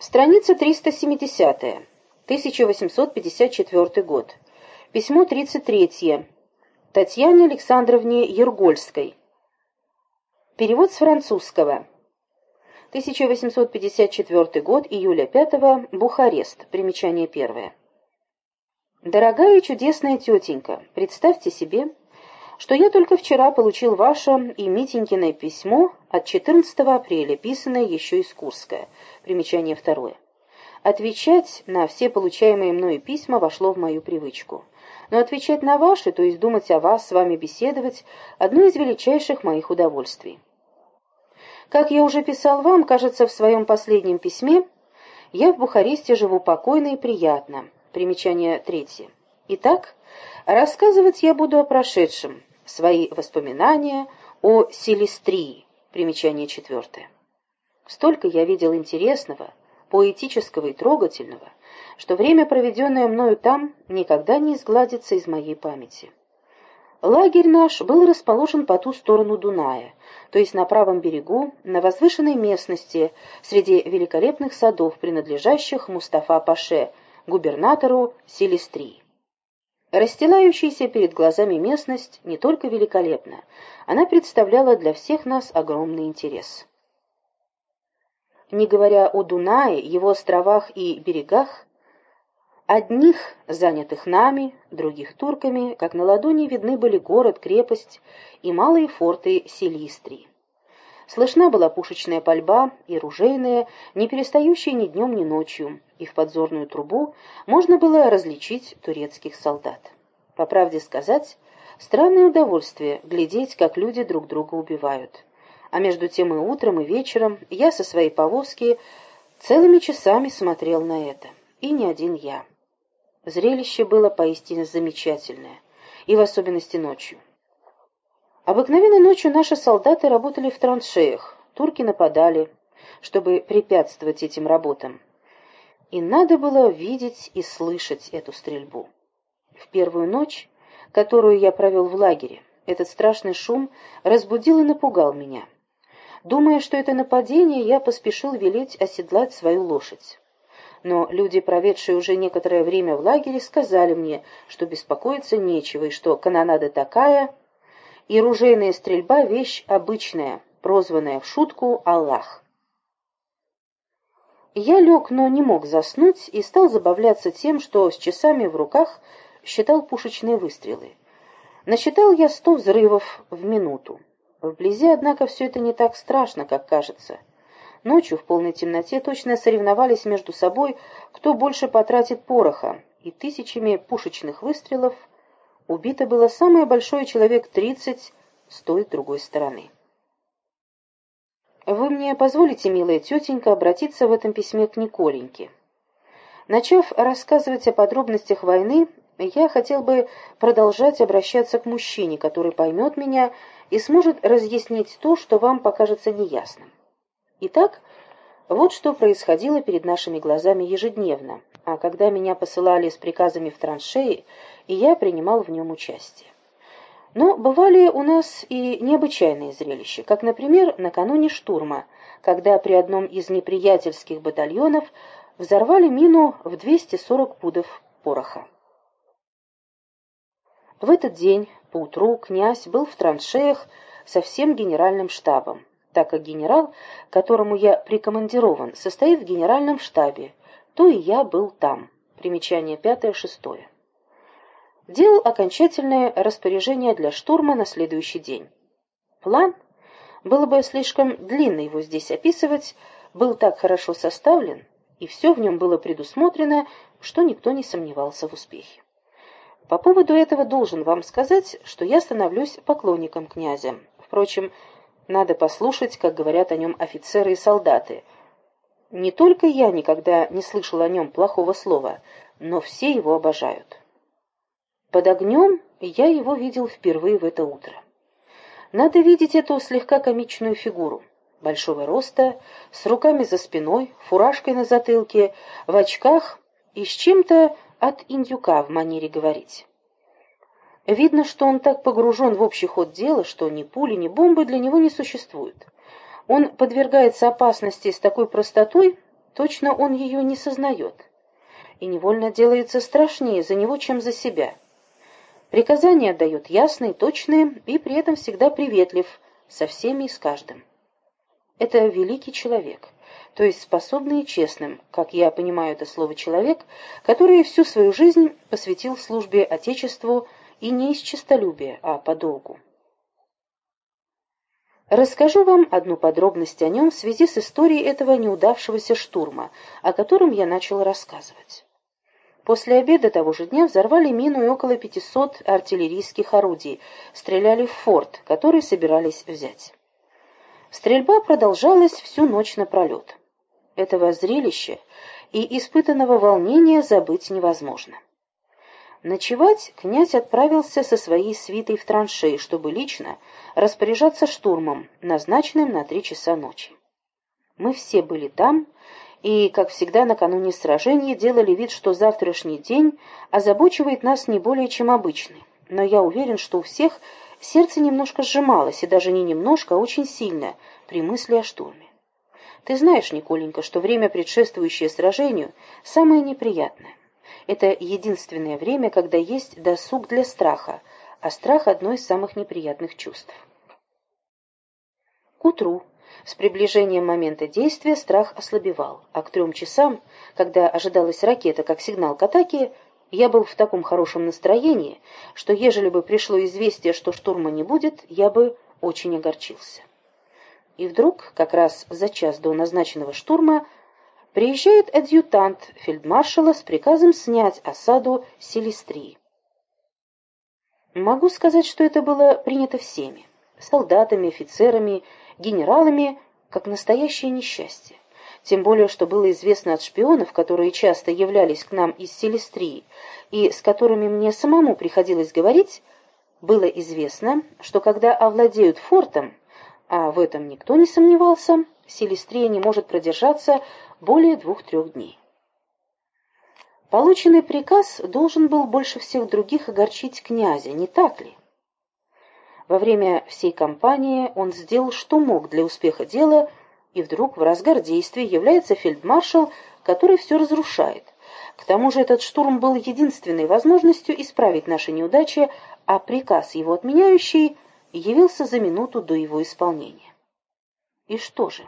Страница 370. 1854 год. Письмо 33. Татьяне Александровне Ергольской. Перевод с французского. 1854 год, июля 5 Бухарест. Примечание первое. Дорогая и чудесная тетенька, представьте себе, что я только вчера получил ваше и Митенькино письмо от 14 апреля, писанное еще из Курска. Примечание второе. Отвечать на все получаемые мною письма вошло в мою привычку. Но отвечать на ваши, то есть думать о вас, с вами беседовать, одно из величайших моих удовольствий. Как я уже писал вам, кажется, в своем последнем письме, я в Бухаресте живу покойно и приятно. Примечание третье. Итак, рассказывать я буду о прошедшем, свои воспоминания о Селестрии. Примечание четвертое. Столько я видел интересного, поэтического и трогательного, что время, проведенное мною там, никогда не изгладится из моей памяти. Лагерь наш был расположен по ту сторону Дуная, то есть на правом берегу, на возвышенной местности, среди великолепных садов, принадлежащих Мустафа-Паше, губернатору Селестрии. Расстилающаяся перед глазами местность не только великолепна, она представляла для всех нас огромный интерес. Не говоря о Дунае, его островах и берегах, одних занятых нами, других турками, как на ладони видны были город, крепость и малые форты Селистрии. Слышна была пушечная пальба и ружейная, не перестающая ни днем, ни ночью, и в подзорную трубу можно было различить турецких солдат. По правде сказать, странное удовольствие глядеть, как люди друг друга убивают. А между тем и утром, и вечером я со своей повозки целыми часами смотрел на это. И не один я. Зрелище было поистине замечательное, и в особенности ночью. Обыкновенно ночью наши солдаты работали в траншеях, турки нападали, чтобы препятствовать этим работам. И надо было видеть и слышать эту стрельбу. В первую ночь, которую я провел в лагере, этот страшный шум разбудил и напугал меня. Думая, что это нападение, я поспешил велеть оседлать свою лошадь. Но люди, проведшие уже некоторое время в лагере, сказали мне, что беспокоиться нечего, и что канонада такая, и ружейная стрельба — вещь обычная, прозванная в шутку «Аллах». Я лег, но не мог заснуть, и стал забавляться тем, что с часами в руках считал пушечные выстрелы. Насчитал я сто взрывов в минуту. Вблизи, однако, все это не так страшно, как кажется. Ночью в полной темноте точно соревновались между собой, кто больше потратит пороха, и тысячами пушечных выстрелов Убито было самое большое человек тридцать с той другой стороны. Вы мне позволите, милая тетенька, обратиться в этом письме к Николеньке. Начав рассказывать о подробностях войны, я хотел бы продолжать обращаться к мужчине, который поймет меня и сможет разъяснить то, что вам покажется неясным. Итак, вот что происходило перед нашими глазами ежедневно, а когда меня посылали с приказами в траншеи, и я принимал в нем участие. Но бывали у нас и необычайные зрелища, как, например, накануне штурма, когда при одном из неприятельских батальонов взорвали мину в 240 пудов пороха. В этот день, поутру, князь был в траншеях со всем генеральным штабом, так как генерал, которому я прикомандирован, состоит в генеральном штабе, то и я был там. Примечание пятое-шестое делал окончательное распоряжение для штурма на следующий день. План, было бы слишком длинно его здесь описывать, был так хорошо составлен, и все в нем было предусмотрено, что никто не сомневался в успехе. По поводу этого должен вам сказать, что я становлюсь поклонником князя. Впрочем, надо послушать, как говорят о нем офицеры и солдаты. Не только я никогда не слышал о нем плохого слова, но все его обожают. Под огнем я его видел впервые в это утро. Надо видеть эту слегка комичную фигуру. Большого роста, с руками за спиной, фуражкой на затылке, в очках и с чем-то от индюка в манере говорить. Видно, что он так погружен в общий ход дела, что ни пули, ни бомбы для него не существуют. Он подвергается опасности с такой простотой, Точно он ее не сознает. И невольно делается страшнее за него, чем за себя. Приказания отдает ясные, точные и при этом всегда приветлив со всеми и с каждым. Это великий человек, то есть способный и честным, как я понимаю это слово «человек», который всю свою жизнь посвятил службе Отечеству и не из честолюбия, а по долгу. Расскажу вам одну подробность о нем в связи с историей этого неудавшегося штурма, о котором я начал рассказывать. После обеда того же дня взорвали мину и около 500 артиллерийских орудий, стреляли в форт, который собирались взять. Стрельба продолжалась всю ночь напролет. Этого зрелища и испытанного волнения забыть невозможно. Ночевать князь отправился со своей свитой в траншеи, чтобы лично распоряжаться штурмом, назначенным на три часа ночи. Мы все были там, и, как всегда накануне сражения, делали вид, что завтрашний день озабочивает нас не более, чем обычный. Но я уверен, что у всех сердце немножко сжималось, и даже не немножко, а очень сильно, при мысли о штурме. Ты знаешь, Николенька, что время, предшествующее сражению, самое неприятное. Это единственное время, когда есть досуг для страха, а страх – одно из самых неприятных чувств. К утру, с приближением момента действия, страх ослабевал, а к трем часам, когда ожидалась ракета как сигнал к атаке, я был в таком хорошем настроении, что ежели бы пришло известие, что штурма не будет, я бы очень огорчился. И вдруг, как раз за час до назначенного штурма, приезжает адъютант фельдмаршала с приказом снять осаду Селестрии. Могу сказать, что это было принято всеми, солдатами, офицерами, генералами, как настоящее несчастье. Тем более, что было известно от шпионов, которые часто являлись к нам из Селестрии, и с которыми мне самому приходилось говорить, было известно, что когда овладеют фортом, а в этом никто не сомневался, Селестрия не может продержаться более двух-трех дней. Полученный приказ должен был больше всех других огорчить князя, не так ли? Во время всей кампании он сделал, что мог для успеха дела, и вдруг в разгар действий является фельдмаршал, который все разрушает. К тому же этот штурм был единственной возможностью исправить наши неудачи, а приказ его отменяющий явился за минуту до его исполнения. И что же?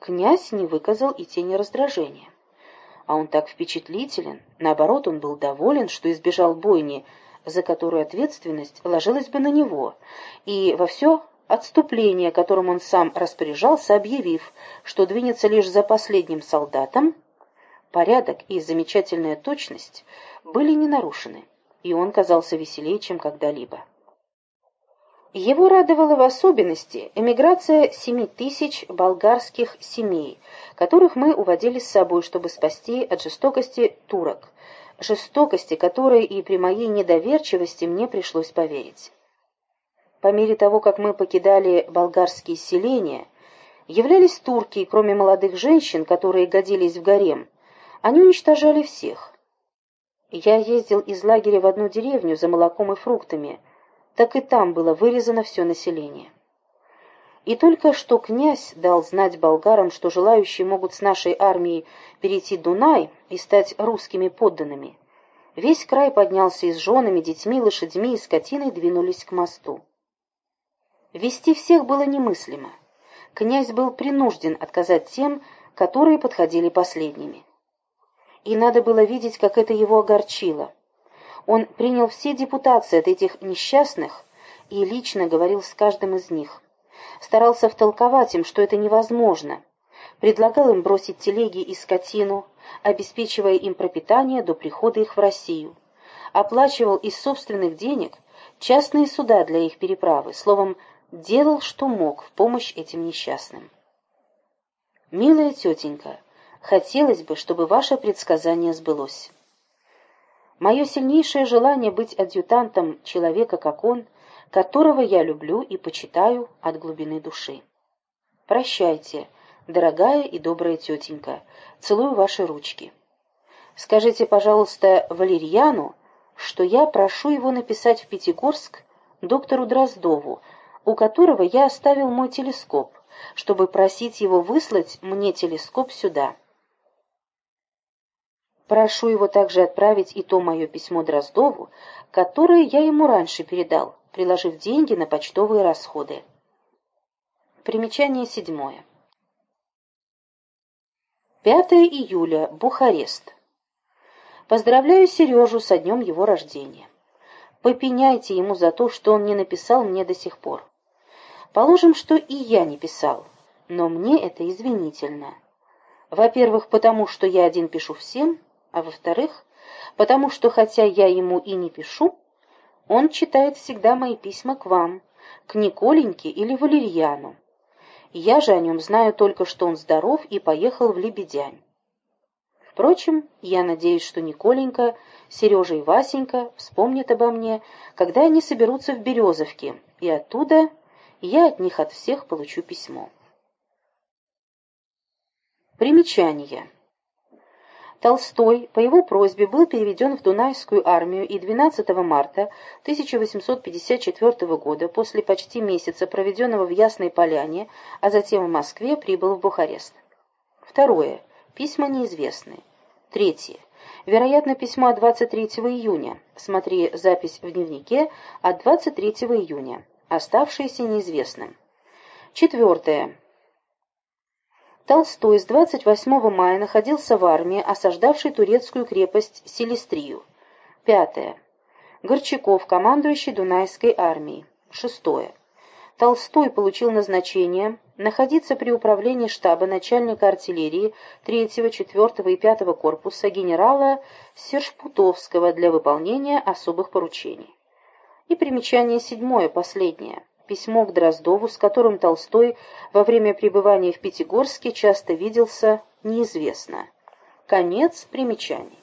Князь не выказал и тени раздражения. А он так впечатлителен, наоборот, он был доволен, что избежал бойни, за которую ответственность ложилась бы на него, и во все отступление, которым он сам распоряжался, объявив, что двинется лишь за последним солдатом, порядок и замечательная точность были не нарушены, и он казался веселее, чем когда-либо. Его радовала в особенности эмиграция семи тысяч болгарских семей, которых мы уводили с собой, чтобы спасти от жестокости турок, жестокости, которой и при моей недоверчивости мне пришлось поверить. По мере того, как мы покидали болгарские селения, являлись турки, и кроме молодых женщин, которые годились в гарем, они уничтожали всех. Я ездил из лагеря в одну деревню за молоком и фруктами – так и там было вырезано все население. И только что князь дал знать болгарам, что желающие могут с нашей армией перейти Дунай и стать русскими подданными. Весь край поднялся и с женами, детьми, лошадьми и скотиной двинулись к мосту. Вести всех было немыслимо. Князь был принужден отказать тем, которые подходили последними. И надо было видеть, как это его огорчило. Он принял все депутации от этих несчастных и лично говорил с каждым из них. Старался втолковать им, что это невозможно. Предлагал им бросить телеги и скотину, обеспечивая им пропитание до прихода их в Россию. Оплачивал из собственных денег частные суда для их переправы, словом, делал, что мог в помощь этим несчастным. «Милая тетенька, хотелось бы, чтобы ваше предсказание сбылось». Мое сильнейшее желание быть адъютантом человека, как он, которого я люблю и почитаю от глубины души. Прощайте, дорогая и добрая тетенька. Целую ваши ручки. Скажите, пожалуйста, Валерьяну, что я прошу его написать в Пятигорск доктору Дроздову, у которого я оставил мой телескоп, чтобы просить его выслать мне телескоп сюда. Прошу его также отправить и то мое письмо Дроздову, которое я ему раньше передал, приложив деньги на почтовые расходы. Примечание седьмое. 5 июля. Бухарест. Поздравляю Сережу со днем его рождения. Попеняйте ему за то, что он не написал мне до сих пор. Положим, что и я не писал, но мне это извинительно. Во-первых, потому что я один пишу всем, а во-вторых, потому что, хотя я ему и не пишу, он читает всегда мои письма к вам, к Николеньке или Валерьяну. Я же о нем знаю только, что он здоров и поехал в Лебедянь. Впрочем, я надеюсь, что Николенька, Сережа и Васенька вспомнят обо мне, когда они соберутся в Березовке, и оттуда я от них от всех получу письмо. Примечание. Толстой по его просьбе был переведен в Дунайскую армию и 12 марта 1854 года, после почти месяца, проведенного в Ясной Поляне, а затем в Москве, прибыл в Бухарест. Второе. Письма неизвестны. Третье. Вероятно, письмо 23 июня. Смотри запись в дневнике от 23 июня, оставшееся неизвестным. Четвертое. Толстой с 28 мая находился в армии, осаждавшей турецкую крепость Селестрию. Пятое. Горчаков, командующий Дунайской армией. Шестое. Толстой получил назначение находиться при управлении штаба начальника артиллерии 3, 4 и 5 корпуса генерала Сержпутовского для выполнения особых поручений. И примечание седьмое, последнее. Письмо к Дроздову, с которым Толстой во время пребывания в Пятигорске часто виделся, неизвестно. Конец примечаний.